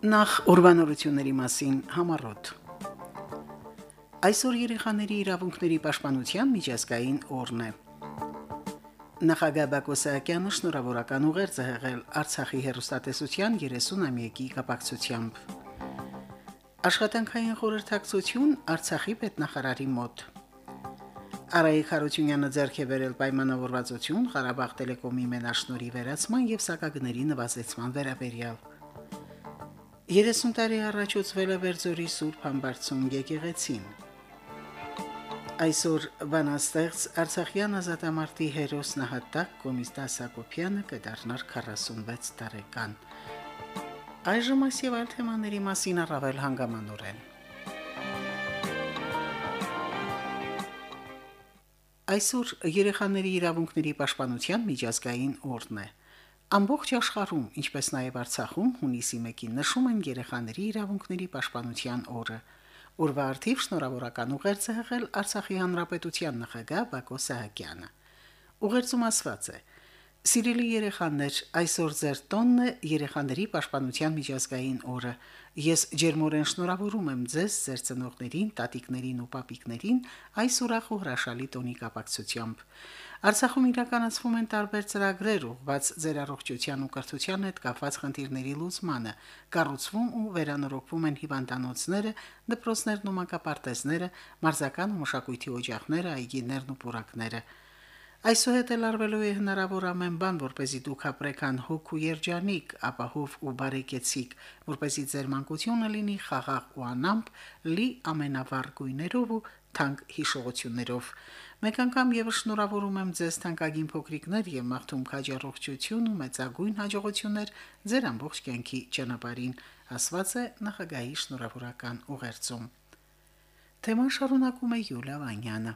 Նախ ուրբանորությունների մասին համառոտ։ Այսօր երեխաների իրավունքների պաշտպանության միջազգային օրն է։ Նախագահ Բակո Սահակյանը շնորհավորական ուղերձ է ղեղել Արցախի հերոստատեսության 30-ամյակի կապակցությամբ։ Աշխատանքային խորհրդակցություն Արցախի պետնախարարի մոտ։ Արայիկ Խարությունյանը ձեռք է բերել պայմանավորվածություն Ղարաբաղ տելեկոմի մենաշնորի վերացման եւ սակագների նվազեցման վերաբերյալ։ 30 տարի առաջ ուծվել է Վերձորի Սուրբ Համբարձում եկեղեցին։ Այսօր բանաստեղծ Արցախյան ազատամարտի հերոս նահատակ Կոմիստա Սակոփյանը կդառնար 46 տարեկան։ Այժմ եւ այլ թեմաների մասին առավել հանգամանորեն։ Այսօր երեխաների իրավունքների պաշտպանության միջազգային օրն է։ Ամբողջ աշխարհում, ինչպես նաև Արցախում, հունիսի 1-ին նշում են երեխաների իրավունքների պաշտպանության օրը։ Օրվա արդիվ շնորհավորական ուղերձ է հղել Արցախի հանրապետության նախագահ Բակո Սահակյանը։ Ուղերձում ասված է. Սիրելի երեխաներ, այսօր ձեր տոնն է երեխաների պաշտպանության միջազգային օրը։ Ես ջերմորեն շնորհավորում եմ ձեզ, ձեր ծնողներին, տատիկներին ու պապիկներին այս ուրախ ու հրաշալի տոնի կապակցությամբ։ Արցախում իրականացվում են տարբեր ծրագրեր ուղղված ձեր առողջության ու կրթության հետ կապված խնդիրների լուծմանը, կառուցվում ու վերանորոգվում են հիվանդանոցները, դպրոցներն ու մանկապարտեզները, մարզական ու մշակույթի օջախները, այգիներն ու պուրակները։ Այսուհետ էլ արվելու է հնարավոր ամեն բան, որպեսզի դուք ապրեք անհոգ ու երջանիկ, ապահով ու բարեկեցիկ, որպեսզի ձեր մանկությունը լինի խաղաղ ու անամպ, լի ամենավառ գույներով ու թանկ հիշողություններով։ Մեկ անգամ եւս շնորհավորում եմ ձեզ թանկագին փոքրիկներ եւ մաղթում քաջառողջություն ու մեծագույն հաջողություններ ձեր ամբողջ կյանքի ճանապարհին, ասված է նախագահի շնորհավորական ուղերձում։ Թեման շարունակում է Յուլիա Վանյանը։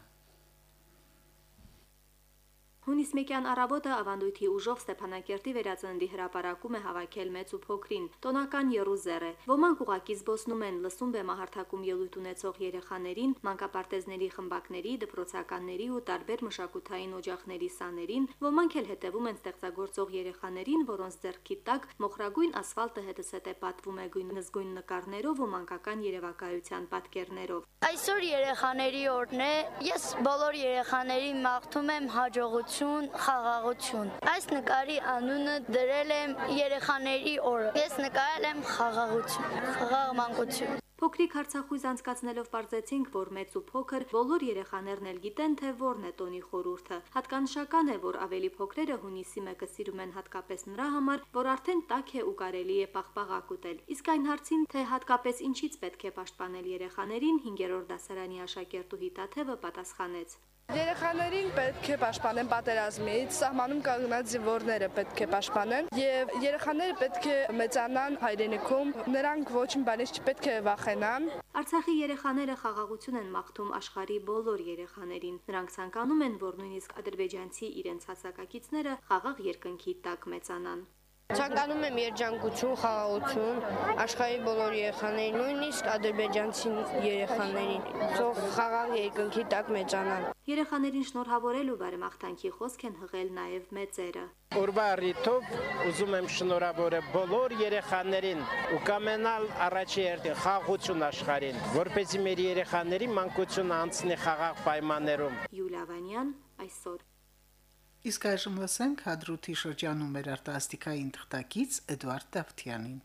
Հունիս մեկյան առավոտը ավանդույթի ուժով Ստեփանակերտի վերածննդի հրապարակում է հավաքել մեծ ու փոքրին։ Տոնական Երուսեր է։ Ոմանք ուղակի զբոսնում են լսում բեմահարթակում ելույթ ունեցող երեխաներին, մանկապարտեզների խմբակների, դպրոցականների ու տարբեր մշակութային օջախների սաներին, ոմանք էլ հետևում են ստեղծագործող երեխաներին, որոնց ձեռքի տակ մոխրագույն ասֆալտը հետսետ է պատվում է գույն նզգույն նկարներով ու մանկական երևակայության պատկերներով։ Այսօր երեխաների օրն է։ Ես բոլոր երեխաներին մաղթում եմ հաջողություն ուրախություն, խաղաղություն։ Այս նկարի անունը դրել եմ երեխաների օրը։ Ես նկարել եմ խաղաղություն, խաղաղ մանկություն։ Փոքրիկ հարցախույզ անցկացնելով ողջեցինք, որ մեծ ու փոքր բոլոր երեխաներն էլ գիտեն, թե որն է տոնի խորուրդը։ Հատկանշական է, որ ավելի փոքրերը հունիսի 1-ը սիրում են հատկապես նրա համար, որ արդեն տաք է ու կարելի է պաղպաղակ ուտել։ Իսկ այն հարցին, թե հատկապես ինչից պետք է պաշտպանել երեխաներին, 5-րդ դասարանի աշակերտու Հիտաթևը պատասխանեց. Երեխաներին պետք է պաշտպանեն պատերազմից, սահմանում կանգնած զինվորները պետք է պաշտպանեն եւ երեխաները պետք է մեծանան հայրենիքում, նրանք ոչինչ բանից չպետք է վախենան։ Արցախի երեխաները խաղաղություն են մաղթում աշխարի բոլոր երեխաներին։ Նրանք ցանկանում են, որ նույնիսկ ադրբեջանցի իրենց հասակակիցները խաղաղ երկնքի տակ մեծանան։ Ցանկանում եմ երջանկություն, խաղաղություն աշխարհի բոլոր երեխաներին, նույնիսկ ադրբեջանցի երեխաներին, թող խաղաղ երկնքի տակ մեծանան։ Երեխաներին շնորհավորելու բարեմաղթանքի խոսք են հղել նաև մեծերը։ Օրվա ռիթով ուզում եմ շնորհավորել բոլոր երեխաներին ու կամենալ առաջի հերթին խաղաղություն աշխարհին, որպեսզի մեր երեխաների մանկությունը անցնի խաղաղ պայմաններում։ Յուլիա Վանյան այսօր Իսկ այժմ լսենք հադրութի շրջանում մեր արտասթիկային թղթակից Էդվարդ Դավթյանին։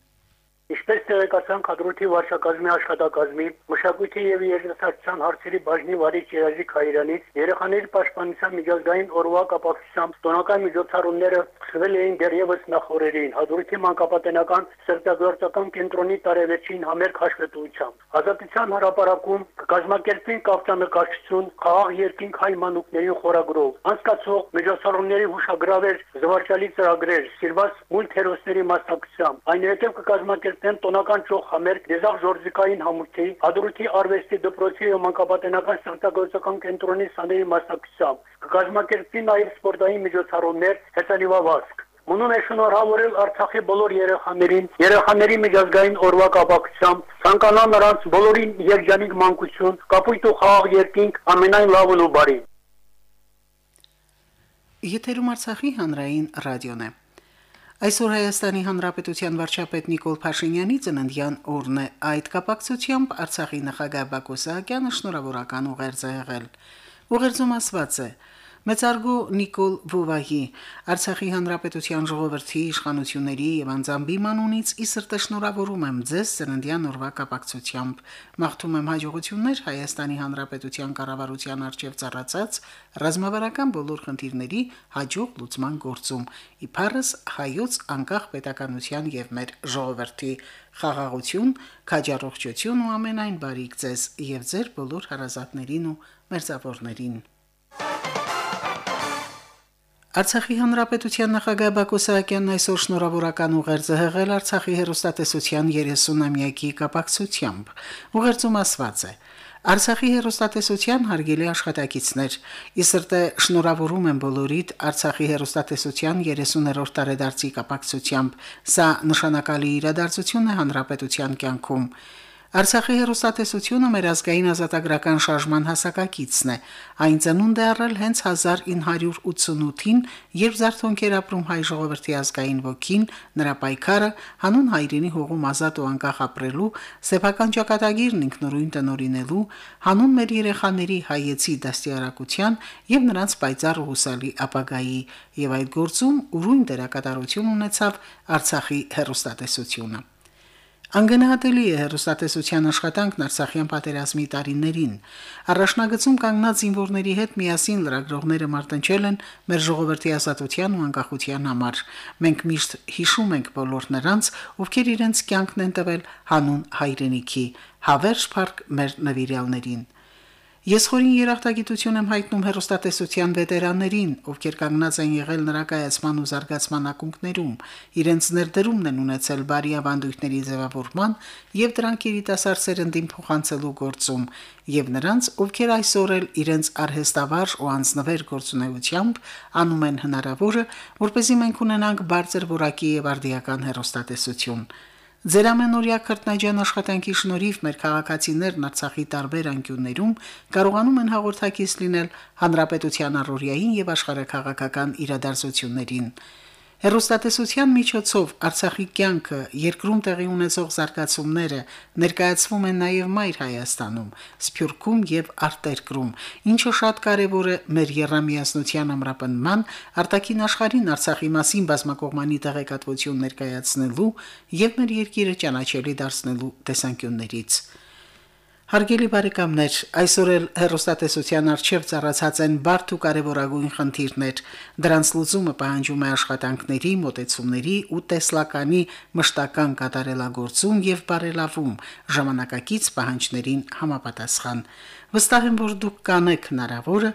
Ինչպես տեղեկացան կադրութի վարչակազմի աշխատակազմի մշակույթի եւ երիտասարդության հարցերի բաժնի վարիչ Երազիկ Հայրանից երեխաների պաշտպանության միջազգային օրվա կապակցությամբ տոնական միջոցառումները սկսվել էին դեռևս նախորդին հադրութի մանկապատենական ստեղծագործական կենտրոնի տարեվերջին համերգ հաշվետվությամբ ազատության հրապարակում կազմակերպվին կապտանկարչություն խաղաղ երկինք հայ մանուկների խորագրով անցկացող միջոցառումների հուշագրավեր զվարճալի ծրագրեր սիրված մուլտ հերոսների մասնակցությամբ այնուհետև կկազմակերպ կազմակերպեն տոնական ճոխ համերգ դեզաղ ժորժիկային համույթի, Ադրուտի արվեստի դպրոցի եւ մանկապատենական ստեղծագործական կենտրոնի սաների մասնակցությամբ։ Կկազմակերպվի նաեւ սպորտային միջոցառումներ, հեծանիվավազք։ Մնում է շնորհավորել Արցախի բոլոր երեխաներին, երեխաների միջազգային օրվա կապակցությամբ, ցանկանալ նրանց բոլորին երջանիկ մանկություն, կապույտ ու խաղաղ երկինք, ամենայն լավն ու բարին։ Եթերում Արցախի հանրային ռադիոն է։ Այսօր Հայաստանի Հանրապետության վարչապետ Նիկոլ Փաշինյանի ծննդյան օրն է։ Այդ կապակցությամբ Արցախի նախագահ Բակո Սահակյանը շնորհավորական ուղերձ է եղել։ Ուղերձում ասված է. Մեծարգո Նիկոլ Վովահի Արցախի Հանրապետության ժողովրդի իշխանությունների եւ անձամբի մանունից ի սրտե շնորհավորում եմ ձեզ ծննդյան օրվա կապակցությամբ։ Մաղթում եմ հաջողություններ Հայաստանի Հանրապետության կառավարության արչեւ ծառացած ռազմավարական բոլոր խնդիրների հաջող լուծման գործում։ Իփարս հայոց անկախ պետականության եւ մեր ժողովրդի խաղաղություն, քաջառողջություն ու ամենայն բարիք ձեզ եւ ձեր բոլոր հարազատներին ու մերձավորներին։ Արցախի հանրապետության նախագահ Բակո Սահակյանն այսօր շնորհավորական ուղերձ հղել Արցախի հերոստատեսության 30-ամյակի կապակցությամբ։ Ուղերձում ասված է. Արցախի հերոստատեսության հարգելի աշխատակիցներ, իսրտե շնորհավորում եմ բոլորիդ Արցախի հերոստատեսության 30-րդ տարեդարձի կապակցությամբ։ Սա նշանակալի իրադարձություն է հանրապետության կյանքում։ Արցախի հերոստատեսությունը մեր ազգային ազատագրական շարժման հասակակիցն է։ Այն ծնունդ է առել հենց 1988-ին, երբ Զարթոնքեր ապրում հայ ժողովրդի ազգային ոգին, նրա պայքարը հանուն հայրենի հողում ազատ ու անկախ ապրելու, սեփական ճակատագիրն ինքնուրույն տնորինելու, հանուն մեր երեխաների հայեցի դաստիարակության եւ նրանց պայծառ ու հուսալի ապագայի, եւ այդ գործում ուրույն դերակատարություն ունեցավ Արցախի հերոստատեսությունը։ Անգնահատելի է հերոստատեսության աշխատանքն Արցախյան պատերազմի տարիներին։ Առաջնագծում կանգնած զինվորների հետ միասին լրագրողները մարտնչել են մեր ժողովրդի ազատության ու անկախության համար։ Մենք միշտ հիշում ենք բոլոր նրանց, ովքեր իրենց կյանքն են տվել հանուն հայրենիքի։ Հավերժ փառք մեր նվիրյալներին։ Ես խորին երախտագիտություն եմ հայտնում հերոստատեսության վետերաններին, ովքեր կանգնած են եղել նրա կայացման ու զարգացման ակունքներում, իրենց ներդրումն են ունեցել բարի ավանդույթների ձևավորման եւ դրանք երիտասարդ սերնդին փոխանցելու գործում, եւ նրանց, ովքեր այսօր էլ իրենց արհեստավարժ ու անձնվեր գործունեությամբ անում են հնարավորը, որպեսզի մենք ունենանք բարձր որակի եւ արդիական հերոստատեսություն։ Ձեր ամենօրյա քրտնաջան աշխատանքի շնորհիվ մեր քաղաքացիներն Արցախի տարբեր անկյուններում կարողանում են հաղորդակից լինել հանրապետության առօրյային եւ աշխարհակաղակական իրադարձություններին։ Հերոստատեսության միջոցով Արցախի կյանքը, երկրում տեղի ունեցող զարգացումները ներկայացվում են նաև Մայր Հայաստանում, Սփյուռքում եւ արտերկրում, ինչը շատ կարեւոր է մեր երամիասնության ամրապնման, արտաքին աշխարհին Արցախի մասին բազմակողմանի տեղեկատվություն ներկայացնելու եւ մեր երկիրը ճանաչելի դարձնելու տեսանկյուններից։ Հարգելի բարեկամներ, այսօր էլ հերոստատեսության արչև ծառացած են բարդ ու կարևորագույն խնդիրներ։ Դրանց լուծումը պահանջում է աշխատանքների, մոտեցումների ու տեսլականի մշտական կատարելագործում եւ բարելավում ժամանակակից պահանջներին համապատասխան։ Վստահ եմ, որ դուք կանեք հնարավորը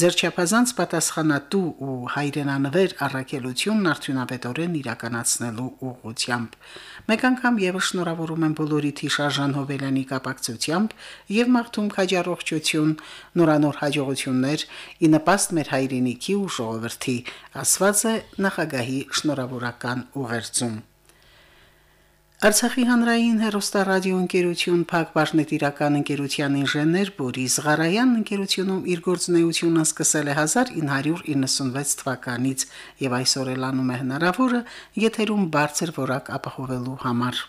ձեր չափազանց պատասխանատու ու հայրենանվեր առաքելությունն արդյունավետորեն իրականացնելու ուղղությամբ։ Մեկ անգամ եւս շնորհավորում եմ բոլորի Թիշարժան Հոբելյանի կապակցությամբ եւ մաղթում քաջառողջություն, նորանոր հաջողություններ ի նպաստ մեր հայրենիքի ու ժողովրդի, ասված է նախագահի շնորհավորական ուղերձում։ Արցախի հանրային հերոստարադիո ընկերություն Փակ Բաշնետիրական ընկերության ինժեներ Բորիս Ղարայանն ընկերությունում իր գործունեությունը սկսել է 1996 թվականից եւ այսօր էլ անում է հնարավորը եթերում բարձր որակ ապահովելու համար։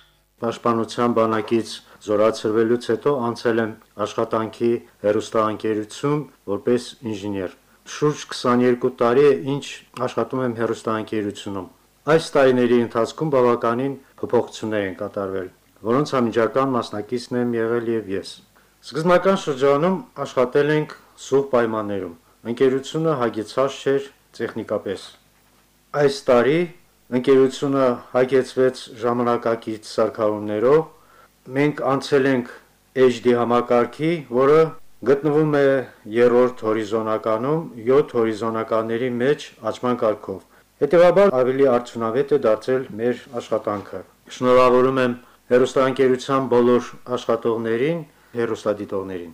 Պաշտպանության բանակից զորացրվելուց հետո անցել եմ աշխատանքի հերոստաընկերություն որպես ինժեներ։ Շուրջ 22 տարի ինչ աշխատում եմ հերոստաընկերությունում։ Այս տարիների ընթացքում բավականին փոփոխություններ են կատարվել, որոնց համիջական մասնակիցն եմ եղել եւ ես։ Սկզբնական շրջանում աշխատել ենք սուղ պայմաններում։ Ընկերությունը հագեցած չէր տեխնիկապես։ Այս տարի ընկերությունը հագեցվեց ժամանակակից սարքավորումներով։ Մենք անցել ենք HD համակարգի, որը գտնվում է երրորդ հորիզոնականում 7 հորիզոնականների մեջ աճման կարգով։ Հետևաբար ավելի արդյունավետ է դարձել մեր աշխատանքը։ Շնորհավորում եմ հերոստանգերության բոլոր աշխատողներին, հերոստադիտողներին։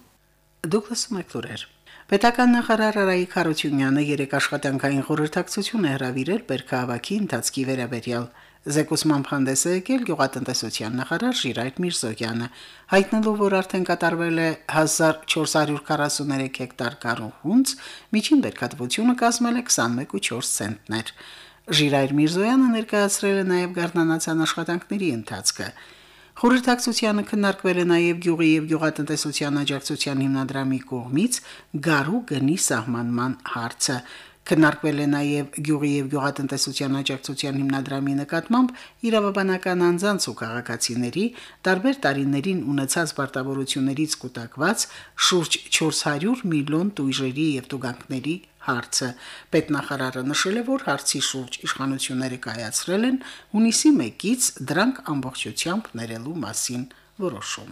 Դուկլաս Մակլուրեր Պետական նախարար Արայիկ Խարությունյանը երեք աշխատանքային խորհրդակցություն է հրավիրել Բերքահավաքի ընթացքի վերաբերյալ Զեկուսման հանդես է եկել գյուղատնտեսության նախարար Ժիրայր Միրզոյանը, հայտնելով, որ արդեն կատարվել է 1443 հեկտար կառուն հունց, միջին բերքատվությունը կազմել է 21.4 ցենտներ։ Ժիրայր Միրզոյանը ներկայացրել է նաև գարնանացան աշխատանքների ընթացքը։ Խորհրդակցությանը քննարկվել է նաև գյուղի եւ գյուղատնտեսության աջակցության հիմնադրամի կողմից գարու գնի սահմանման հարցը։ Քննարկվել է նաև գյուղի եւ գյուղատնտեսության աջակցության հիմնադրամի նկատմամբ իրավաբանական անձանց ու քաղաքացիների տարբեր տարիներին ունեցած պարտավորություններից կուտակված շուրջ 400 միլիոն տույժերի եւ տուգանքների հարցը։ Պետնախարարը նշել է, որ հարցի շուրջ իշխանությունները կայացրել են հունիսի 1-ից դրանք ամբողջությամբ ներելու մասին որոշում։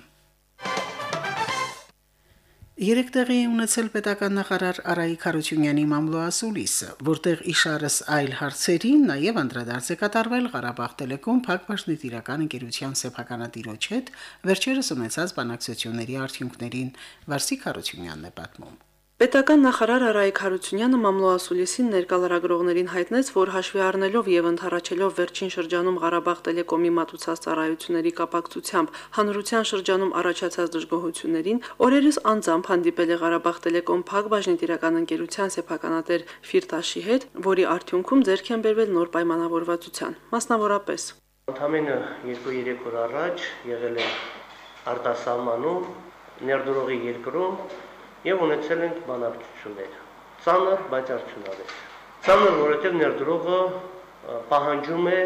Երեք տեղի ունեցել պետական նախարար Արայիկ Խարությունյանի մամլոասուլիսը, որտեղ իշարս այլ հարցերին նաև անդրադարձ է կատարվել Ղարաբաղ Տելեկոմ տիրական ընկերության սեփականատիրոջ հետ վերջերս ունեցած բանակցությունների արդյունքներին Վարսիկ Խարությունյանն է պատմում։ Պետական նախարար Արայիկ Հարությունյանը մամլոասուլիսին ներկալարագրողներին հայտնեց, որ հաշվի առնելով եւ ընթառաջելով վերջին շրջանում Ղարաբաղ Տելեկոմի մատուցած ծառայությունների կապակցությամբ հանրության շրջանում առաջացած դժգոհություններին, օրերս անձամբ հանդիպել է Ղարաբաղ Տելեկոմ Փակ բաժնետիրական ընկերության սեփականատեր Ֆիրտաշի հետ, որի արդյունքում ձեռք են բերվել նոր պայմանավորվածության։ Մասնավորապես Ընդամենը 2-3 օր առաջ եղել է արտասահմանում ներդրողի երկրում եւ ունեցել ենք բանակցություններ։ Ծանր, բայց արդյունավետ։ Ծանր, որովհետեւ ներդրողը պահանջում է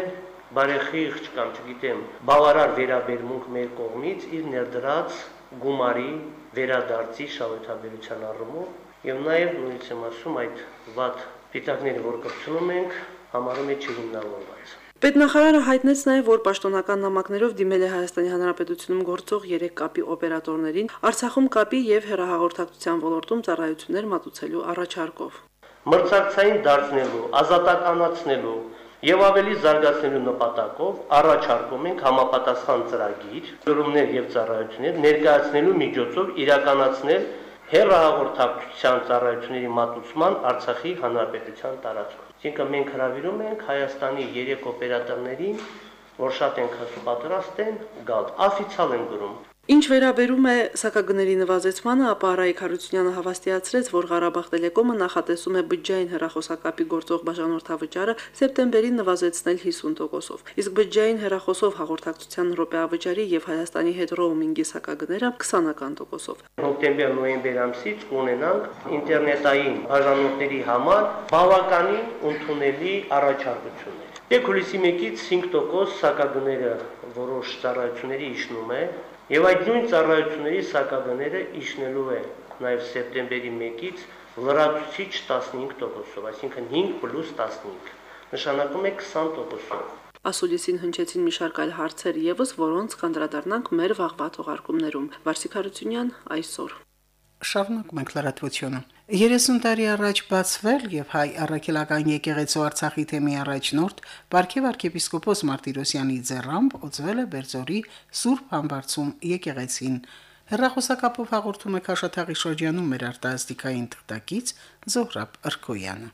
բարեխիղճ կամ չգիտեմ, բավարար վերաբերմունք մեր կողմից իր ներդրած գումարի վերադարձի շահութաբերության առումով եւ նաեւ նույնիսկ ասում այդ վատ պիտակները, որ կրծնում ենք, համարում է չհիմնավորված։ Պետնախարարը հայտնեց նաև, որ պաշտոնական նամակներով դիմել է Հայաստանի Հանրապետությունում գործող 3 կապի օպերատորներին Արցախում կապի եւ հերահաղորդակցության ոլորտում ծառայություններ մատուցելու առաջարկով։ Մրցակցային դարձնելու, ազատականացնելու եւ ավելի զարգացնելու նպատակով առաջարկում ենք համապատասխան ծրագիր, ծրումներ եւ ծառայություններ ներկայացնելու միջոցով իրականացնել հերահաղորդակցության ծառայությունների մատուցման Արցախի Հանրապետության տարածքում։ Այսինքն մենք հravirում ենք Հայաստանի 3 օպերատորներին, որ շատ են պատրաստ են գալ, օֆիցիալ են գրում Ինչ վերաբերում է սակագների նվազեցմանը, ապա Արայիկ Հարությունյանը հավաստիացրեց, որ Ղարաբաղ Տելեկոմը նախատեսում է բջջային հեռախոսակապի գործող բաժանորդավճարը սեպտեմբերին նվազեցնել 50%-ով, իսկ բջջային հեռախոսով հաղորդակցության րոպեավճարի եւ Հայաստանի հետ ռոումինգի սակագները 20%-ով։ Հոկտեմբեր-նոյեմբեր ամսից կունենանք ինտերնետային բաժանորդների համար բավականին ընդունելի առաջարկություններ։ Եկ հուլիսի 1-ից 5% սակագները որոշ ծառայությունների իշնում է Եվ այդ նույն ծառայությունների սակագները իշնելու է նաև սեպտեմբերի 1-ից լրացուցիչ 15%-ով, այսինքն 5 15, նշանակում է 20%-ով։ Ասուլիսին հնչեցին մի շարք այլ հարցեր եւս, որոնց կանդրադառնանք մեր վաղվա թողարկումներում։ Վարսիկ Հարությունյան այսօր։ Շարունակում ենք լրատվությունը։ 30 տարի առաջ բացվել եւ հայ առաքելական եկեղեցու Արցախի թեմի առաջնորդ Պարքև arczepiskopos Մարտիրոսյանի ձեռամբ օծվել է Բերձորի Սուրբ Համբարձում եկեղեցին։ Հերրախոսակապով հաղորդում է Քաշաթաղի շրջանում մեր արտասթիկային թղթակից Զոհրաբ Ըրքոյանը։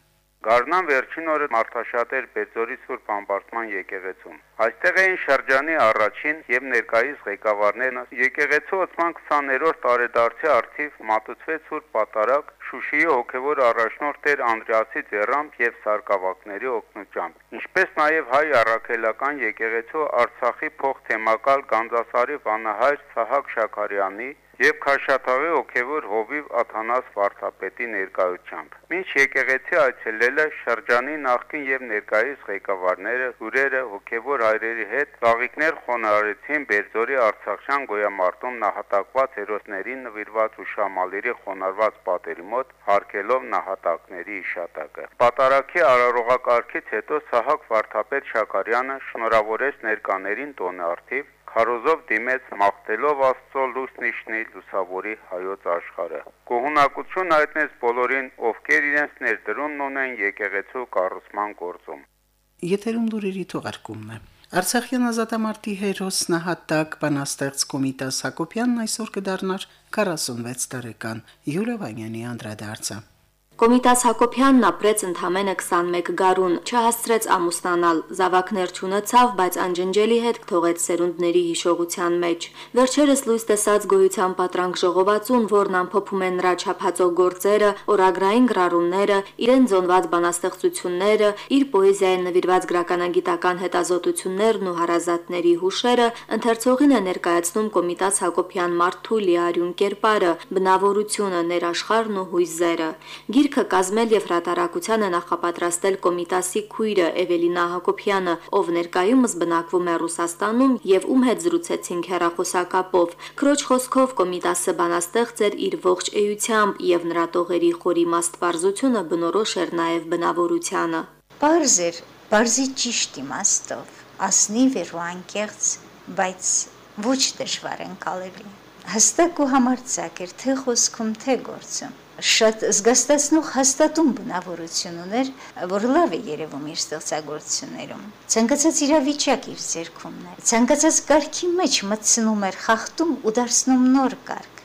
Գարնան վերջին օրը Մարտաշատեր Բեծորի Սուրբ Ամբարտման եկեղեցում։ Այստեղ էին շրջանի առաջին եւ ներկայիս ղեկավարներն եկեղեցու ոցման 20-րդ տարեդարձի արդիվ մատուցվեց Սուրբ Պատարագ Շուշիի հոգևոր առաջնորդ Տեր Անդրեասի ձեռամբ եւ սարկավակների օգնությամբ։ Ինչպես նաեւ հայ առաքելական եկեղեցու Արցախի փող թեմակալ Գանձասարի վանահայր Սահակ Շաքարյանի եւ Քաշաթաղի հոգևոր հովիվ Աթանաս Վարդապետի ներկայությամբ։ Մինչ եկեղեցի այցելելը շրջանի նախկին եւ ներկայիս ղեկավարները, հյուրերը, հոգևոր հայրերի հետ ծաղիկներ խոնարհեցին Բերձորի Արցախյան գոյամարտում նահատակված հերոսներին նվիրված հուշամալերի խոնարհված պատերի մոտ հարկելով նահատակների իշատակը։ Պատարակի արարողակարգից հետո Սահակ Վարդապետ Շաքարյանը շնորհավորեց ներկաներին տոնը արդիվ քարոզով դիմեց մաղթելով Աստծո լուսնիշնի լուսավորի հայոց աշխարը։ Գոհունակություն հայտնեց բոլորին, ովքեր իրենց ներդրումն ունեն եկեղեցու կառուցման գործում։ Եթերում լուրերի թողարկումն է։ Արցախյան ազատամարտի հերոս նահատակ բանաստեղծ Կոմիտաս Հակոբյանն այսօր կդառնար 46 տարեկան Յուլիա Վանյանի անդրադարձը։ Կոմիտաս Հակոբյանն ապրեց ընդամենը 21 գարուն, չհասցրեց ամուսնանալ, զավակներ չունեցավ, բայց անջնջելի հետ թողեց սերունդների հիշողության մեջ։ Վերջերս լույս տեսած գոյության պատրանք ժողովածուն, որն ամփոփում է նրա չափածո գործերը, օրագրային գրառումները, իրեն զոնված բանաստեղծությունները, իր պոեզիային նվիրված գրականագիտական հետազոտություններն ու հարազատների հուշերը, ընթերցողին է ներկայացնում Կոմիտաս Հակոբյան մարդու լիարյուն կերպարը, բնավորությունը, ներաշխարհն ու հույզերը։ Գիր Գիրքը կազմել եւ հրատարակության է նախապատրաստել Կոմիտասի քույրը Էվելինա Հակոբյանը, ով ներկայումս բնակվում է Ռուսաստանում եւ ում հետ զրուցեցինք հեռախոսակապով։ Քրոջ խոսքով Կոմիտասը բանաստեղծ էր իր ողջ էությամբ եւ նրա տողերի խորի մաստվարզությունը բնորոշ էր նաեւ բնավորությանը։ Պարզ էր, բարձի ճիշտ իմաստով, ասնիվ էր ու անկեղծ, բայց ոչ դժվար ընկալելի։ Հստակ ու համարձակ էր թե խոսքում, թե գործում շատ զգաստացնող հաստատուն բնավորություն ուներ, որ լավ է երևում իր ստեղծագործություններում։ Ցանկացած իրավիճակ իր ձեռքումն է։ Ցանկացած կարգի մեջ մտցնում էր խախտում ու դարձնում նոր կարգ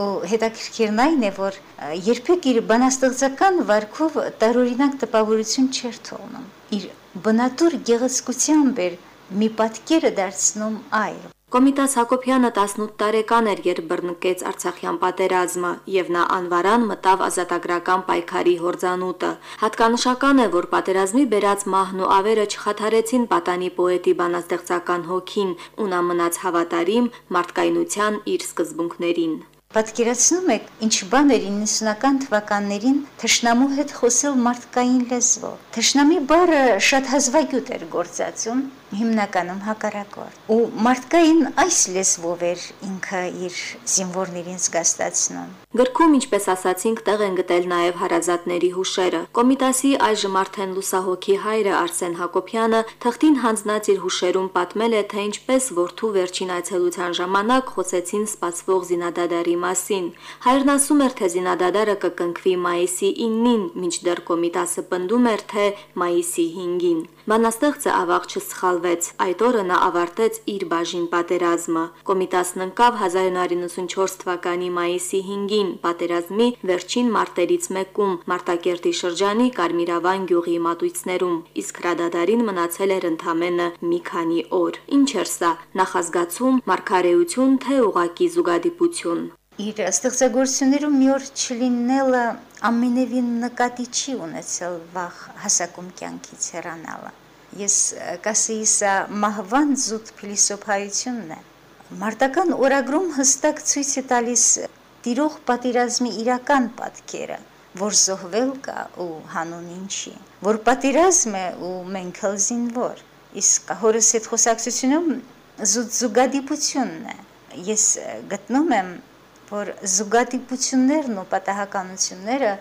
ու հետաքրքիրն այն է, որ երբեք իր բանաստեղծական վարկով տարօրինակ տպավորություն չէր թողնում։ Իր բնատուր գեղեցկությամբ էր մի պատկերը դարձնում այլ։ Կոմիտաս Հակոբյանը 18 տարեկան էր, երբ բռնկեց Արցախյան պատերազմը, եւ նա անվարան մտավ ազատագրական պայքարի հորձանուտը։ Հատկանշական է, որ պատերազմի բերած մահն ու ավերը չխաթարեցին պատանի պոետի բանաստեղծական հոգին, ու նա մնաց հավատարիմ մարդկայնության իր սկզբունքներին։ Պատկերացնում եք, ինչ բան էր 90-ական թվականներին թշնամու հետ խոսել մարդկային լեզվով։ Թշնամի բառը շատ հազվագյուտ էր գործածում, հիմնականում հակառակորդ։ Ու մարդկային այս լեզվով էր ինքը իր զինվորներին զգաստացնում։ Գրքում, ինչպես ասացինք, տեղ են գտել նաև հարազատների հուշերը։ Կոմիտասի այժմ արդեն լուսահոգի հայրը Արսեն Հակոբյանը թղթին հանձնած իր հուշերում պատմել է, թե ինչպես որդու վերջին այցելության ժամանակ խոսեցին սպասվող զինադադարի մասին։ Հայրն ասում էր, թե զինադադարը կկնքվի մայիսի 9-ին, մինչդեռ Կոմիտասը պնդում էր, թե մայիսի 5-ին։ Բանաստեղծը ավաղ չսխալվեց։ Այդ օրը նա ավարտեց իր բաժին պատերազմը։ Կոմիտասն ընկավ 1994 թվականի մայիսի 5-ին պատերազմի վերջին մարտերից մեկում Մարտակերտի շրջանի Կարմիրավան գյուղի մատույցներում, իսկ հրադադարին մնացել էր ընդամենը մի քանի օր։ Ինչ էր սա՝ նախազգացում, մարգարեություն, թե ուղակի զուգադիպություն իր ստեղծագործություններում մի օր չլինելը ամենևին նկատի չի ունեցել վաղ հասակում կյանքից հեռանալը։ Ես կասեի սա մահվան զուտ փիլիսոփայությունն է։ Մարտական օրագրում հստակ ցույց է տալիս տիրող պատերազմի իրական պատկերը, որ զոհվել կա ու հանուն ինչի, որ պատերազմ է ու մենք հլ զինվոր։ Իսկ հորս հետ խոսակցությունում զուտ զուգադիպությունն է։ Ես գտնում եմ որ զուգադիպություններն ու պատահականությունները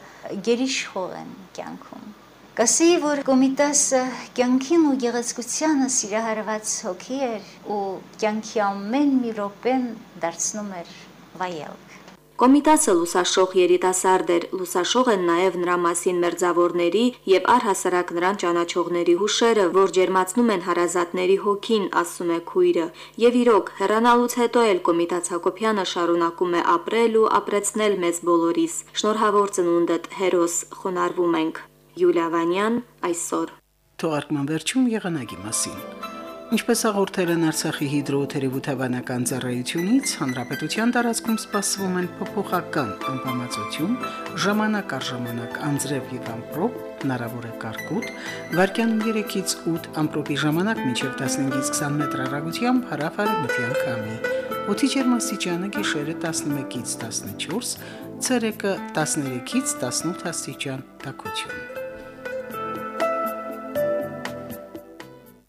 գերիշխող են կյանքում։ Կասեի, որ կոմիտասը կյանքին ու գեղեցկությանը սիրահարված հոգի էր ու կյանքի ամեն մի րոպեն դարձնում էր վայելք։ Կոմիտասը լուսաշող երիտասարդ էր, լուսաշող են նաև նրա մասին մերձավորների եւ առհասարակ նրան ճանաչողների հուշերը, որ ջերմացնում են հարազատների հոգին, ասում է քույրը։ Եվ իրոք, հեռանալուց հետո էլ Կոմիտաց Հակոբյանը շարունակում է ապրել ու ապրեցնել մեզ բոլորիս։ Շնորհավոր ծնունդդ հերոս խոնարհվում ենք։ Յուլիա Վանյան այսօր։ Թողարկման վերջում եղանակի մասին։ Ինչպես հաղորդել են Արցախի հիդրոթերապևտաբանական ծառայությունից, հանրապետության տարածքում սպասվում են փոփոխական անբավարարություն, ժամանակ առ ժամանակ անձրև եւ ամպրոպ, հնարավոր է կարկուտ, վարկյանում 3-ից 8 ամպրոպի ժամանակ մինչև 15-ից 20 մետր հեռագությամբ հարավարևմտյան քամի։ Օդի ջերմաստիճանը գիշերը 11-ից 14, ցերեկը 13-ից 18 աստիճան տաքություն։